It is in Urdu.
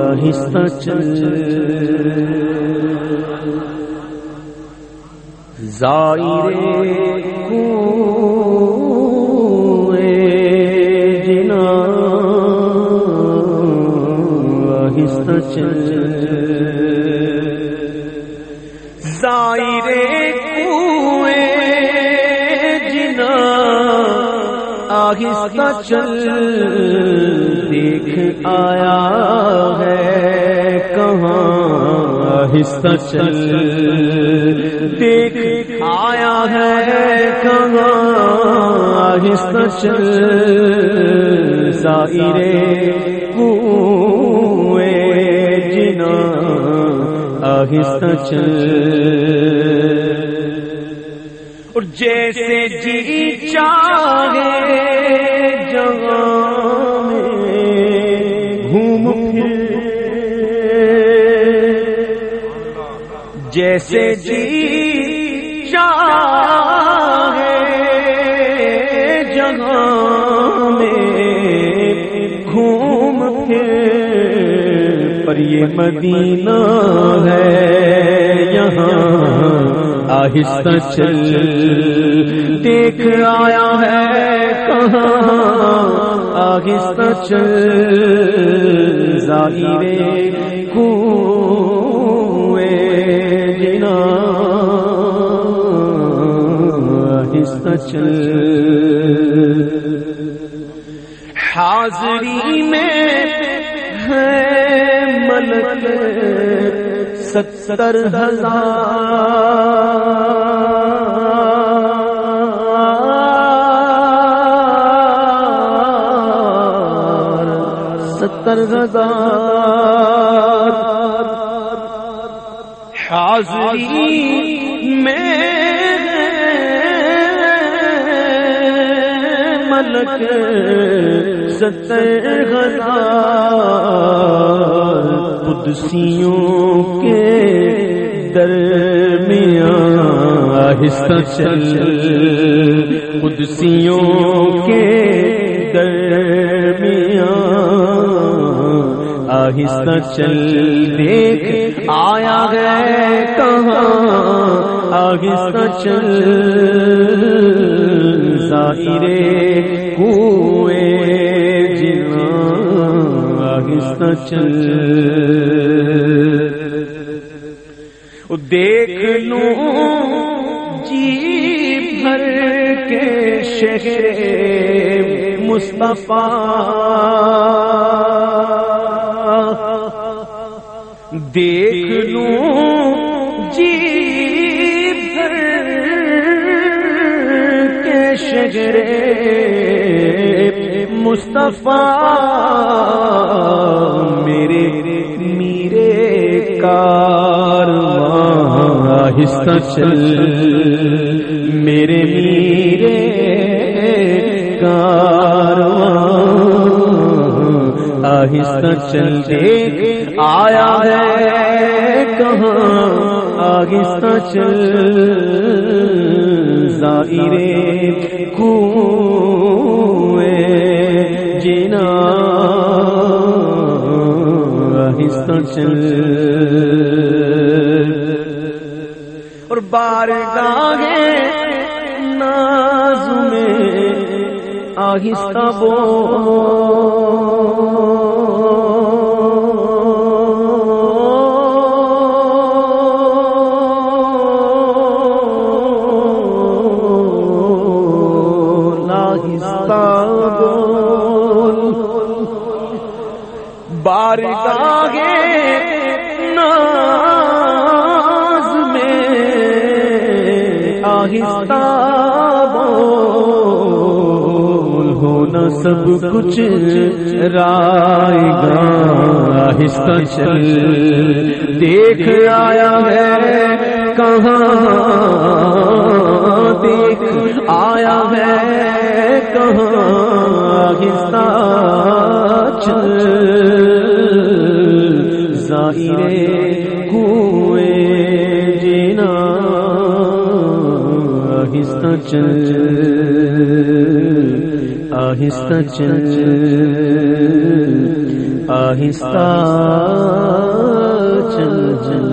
آہستہ چل۔ ظاہرے کوئے جنا آہستہ چل۔ آہستہ چل دیکھ آیا ہے کہاں؟ آہستہ چل دیکھ آیا ہے کہاں؟ آہستہ چل سائرے کوئے جنا۔ آہستہ چل جیسے جی چاہے جہاں میں گھوم پھر جیسے جی چاہے جہاں میں گھوم پھر پر یہ مدینہ ہے آہستہ چل، دیکھ آیا ہے کہاں؟ آہستہ چل ظاہرے کوئے جنا آہستہ چل۔ حاضری میں ہے ملک ستر ہزار ستر ہزار۔ حاضری میں ملک ستر ہزار۔ قدسیوں آہستہ چل قدسیوں کے درمیان آہستہ چل دیکھ آیا ہے کہاں؟ آہستہ چل ظاہرے کوئے جنا آہستہ چل۔ دیکھ شہر مصطفیٰ۔ دیکھ لوں جی بھر کے شہر مصطفیٰ۔ میرے میرے کارواں آہستہ چل۔ میرے میرے آہستہ چل آیا ہے کہاں؟ آہستہ چل ظاہرے کوئے جنا آہستہ چل۔ اور بار گاہے ناز میں آہستہ بول بار گاہے ناز میں آہستہ بول ہونا سب کچھ رائے گا آہستہ چل۔ دیکھ آیا ہے کہاں۔ دیکھ آیا ہے آہستہ چل۔ آہستہ چل۔ آہستہ چل چل۔